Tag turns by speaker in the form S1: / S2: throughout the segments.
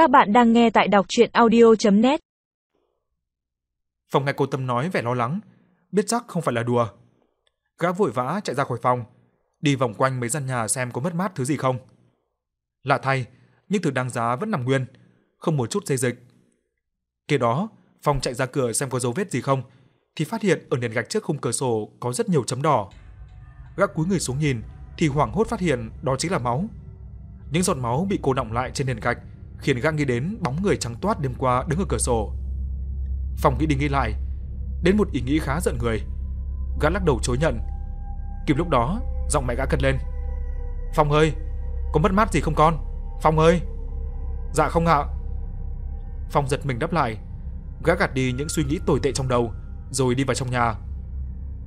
S1: Các bạn đang nghe tại đọc chuyện audio.net
S2: Phòng nghe cô Tâm nói vẻ lo lắng, biết chắc không phải là đùa. Gã vội vã chạy ra khỏi phòng, đi vòng quanh mấy gian nhà xem có mất mát thứ gì không. Lạ thay, những thứ đáng giá vẫn nằm nguyên, không một chút dây dịch. Kế đó, Phong chạy ra cửa xem có dấu vết gì không, thì phát hiện ở nền gạch trước khung cửa sổ có rất nhiều chấm đỏ. Gã cúi người xuống nhìn thì hoảng hốt phát hiện đó chính là máu. Những giọt máu bị cô đọng lại trên nền gạch khiến gã nghĩ đến bóng người trắng toát đêm qua đứng ở cửa sổ. Phong nghĩ đi nghĩ lại, đến một ý nghĩ khá giận người. Gã lắc đầu chối nhận. Kịp lúc đó, giọng mẹ gã cất lên. "Phong ơi, có mất mát gì không con? Phong ơi." "Dạ không ạ." Phong giật mình đáp lại. Gã gạt đi những suy nghĩ tồi tệ trong đầu, rồi đi vào trong nhà.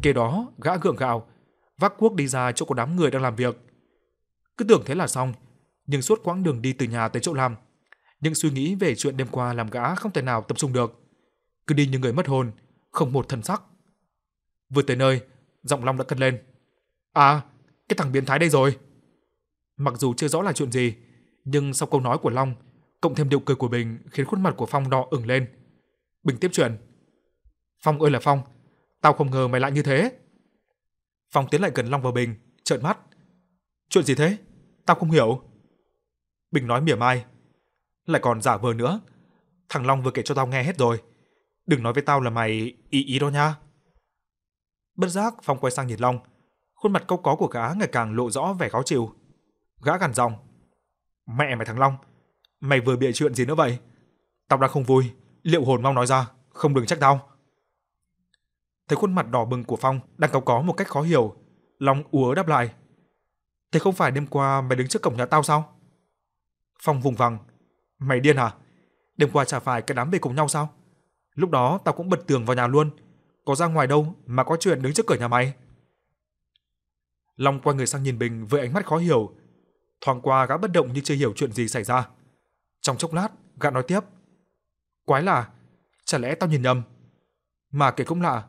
S2: Kế đó, gã gượng gạo, vác cuốc đi ra chỗ có đám người đang làm việc. Cứ tưởng thế là xong, nhưng suốt quãng đường đi từ nhà tới chỗ làm, những suy nghĩ về chuyện đêm qua làm gã không thể nào tập trung được. Cứ đi như người mất hồn, không một thần sắc. Vừa tới nơi, giọng Long đã cất lên. À, cái thằng biến thái đây rồi. Mặc dù chưa rõ là chuyện gì, nhưng sau câu nói của Long, cộng thêm điệu cười của Bình khiến khuôn mặt của Phong đỏ ửng lên. Bình tiếp chuyện. Phong ơi là Phong, tao không ngờ mày lại như thế. Phong tiến lại gần Long và Bình, trợn mắt. Chuyện gì thế? Tao không hiểu. Bình nói mỉa mai. Lại còn giả vờ nữa. Thằng Long vừa kể cho tao nghe hết rồi. Đừng nói với tao là mày ý ý đó nha. Bất giác Phong quay sang nhìn Long. Khuôn mặt câu có của gã ngày càng lộ rõ vẻ khó chịu. Gã gằn giọng. Mẹ mày thằng Long, mày vừa bịa chuyện gì nữa vậy? Tao đang không vui, liệu hồn mau nói ra, không đừng trách tao. Thấy khuôn mặt đỏ bừng của Phong đang cáu có một cách khó hiểu, Long úa đáp lại. Thế không phải đêm qua mày đứng trước cổng nhà tao sao? Phong vùng vằng. Mày điên hả? Đêm qua chả phải cái đám về cùng nhau sao? Lúc đó tao cũng bật tường vào nhà luôn. Có ra ngoài đâu mà có chuyện đứng trước cửa nhà mày. Long quay người sang nhìn Bình với ánh mắt khó hiểu. Thoáng qua gã bất động như chưa hiểu chuyện gì xảy ra. Trong chốc lát, gã nói tiếp. Quái lạ, chả lẽ tao nhìn nhầm? Mà kể cũng lạ,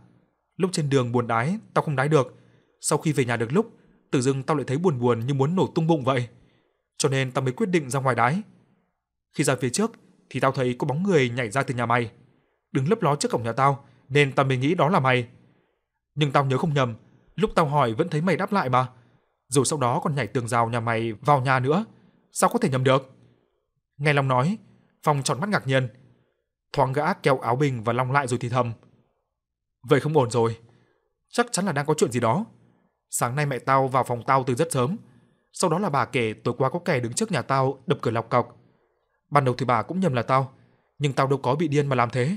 S2: lúc trên đường buồn đái, tao không đái được. Sau khi về nhà được lúc, tự dưng tao lại thấy buồn buồn như muốn nổ tung bụng vậy. Cho nên tao mới quyết định ra ngoài đái. Khi ra phía trước thì tao thấy có bóng người nhảy ra từ nhà mày, đứng lấp ló trước cổng nhà tao, nên tao mới nghĩ đó là mày. Nhưng tao nhớ không nhầm, lúc tao hỏi vẫn thấy mày đáp lại mà. Rồi sau đó còn nhảy tường rào nhà mày vào nhà nữa, sao có thể nhầm được? Nghe Long nói, Phong tròn mắt ngạc nhiên. Thoáng gã kéo áo Bình và Long lại rồi thì thầm. Vậy không ổn rồi, chắc chắn là đang có chuyện gì đó. Sáng nay mẹ tao vào phòng tao từ rất sớm, sau đó là bà kể tối qua có kẻ đứng trước nhà tao đập cửa lọc cọc. Ban đầu thì bà cũng nhầm là tao, nhưng tao đâu có bị điên mà làm thế.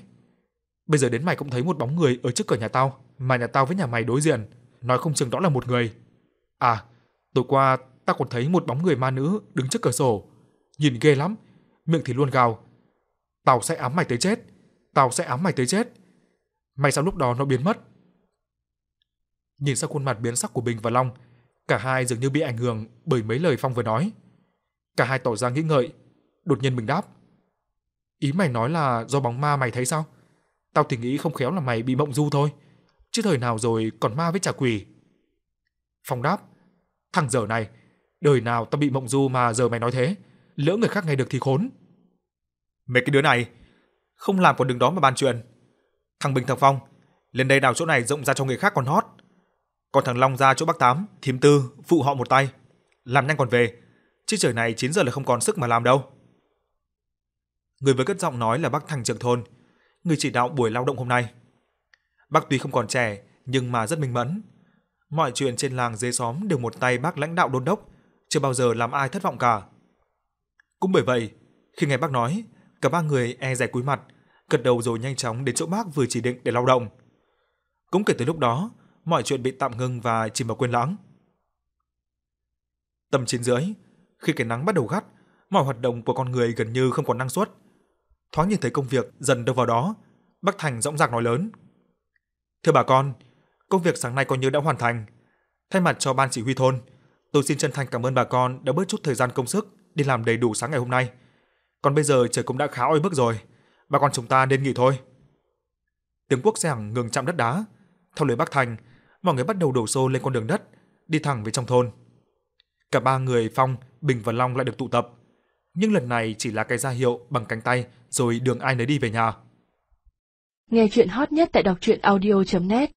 S2: Bây giờ đến mày cũng thấy một bóng người ở trước cửa nhà tao, mà nhà tao với nhà mày đối diện, nói không chừng đó là một người. À, tối qua tao còn thấy một bóng người ma nữ đứng trước cửa sổ, nhìn ghê lắm, miệng thì luôn gào. Tao sẽ ám mày tới chết, tao sẽ ám mày tới chết. May sao lúc đó nó biến mất. Nhìn sang khuôn mặt biến sắc của Bình và Long, cả hai dường như bị ảnh hưởng bởi mấy lời Phong vừa nói. Cả hai tỏ ra nghĩ ngợi, đột nhiên mình đáp. Ý mày nói là do bóng ma mày thấy sao? Tao thì nghĩ không khéo là mày bị mộng du thôi, chứ thời nào rồi còn ma với trả quỷ. Phong đáp, thằng dở này, đời nào tao bị mộng du mà giờ mày nói thế, lỡ người khác nghe được thì khốn. Mấy cái đứa này, không làm còn đứng đó mà bàn chuyện. Thằng Bình thằng Phong, lên đây đào chỗ này rộng ra cho người khác còn hót. Còn thằng Long ra chỗ Bắc Tám, thím tư, phụ họ một tay. Làm nhanh còn về, chứ trời này 9 giờ là không còn sức mà làm đâu. Người vừa cất giọng nói là bác Thành trưởng thôn, người chỉ đạo buổi lao động hôm nay. Bác tuy không còn trẻ, nhưng mà rất minh mẫn. Mọi chuyện trên làng dưới xóm đều một tay bác lãnh đạo đôn đốc, chưa bao giờ làm ai thất vọng cả. Cũng bởi vậy, khi nghe bác nói, cả ba người e dè cúi mặt, gật đầu rồi nhanh chóng đến chỗ bác vừa chỉ định để lao động. Cũng kể từ lúc đó, mọi chuyện bị tạm ngưng và chìm vào quên lãng. Tầm 9 rưỡi, khi cái nắng bắt đầu gắt, mọi hoạt động của con người gần như không còn năng suất. Thoáng nhìn thấy công việc dần đâu vào đó, Bác Thành rõng rạc nói lớn. Thưa bà con, công việc sáng nay coi như đã hoàn thành. Thay mặt cho ban chỉ huy thôn, tôi xin chân thành cảm ơn bà con đã bớt chút thời gian công sức đi làm đầy đủ sáng ngày hôm nay. Còn bây giờ trời cũng đã khá oi bức rồi, bà con chúng ta nên nghỉ thôi. Tiếng quốc giảng ngừng chạm đất đá. Theo lời bác Thành, mọi người bắt đầu đổ xô lên con đường đất, đi thẳng về trong thôn. Cả ba người Phong, Bình và Long lại được tụ tập nhưng lần này chỉ là cái ra hiệu bằng cánh tay, rồi đường ai nấy đi về nhà.
S3: Nghe chuyện hot nhất tại đọc truyện audio.net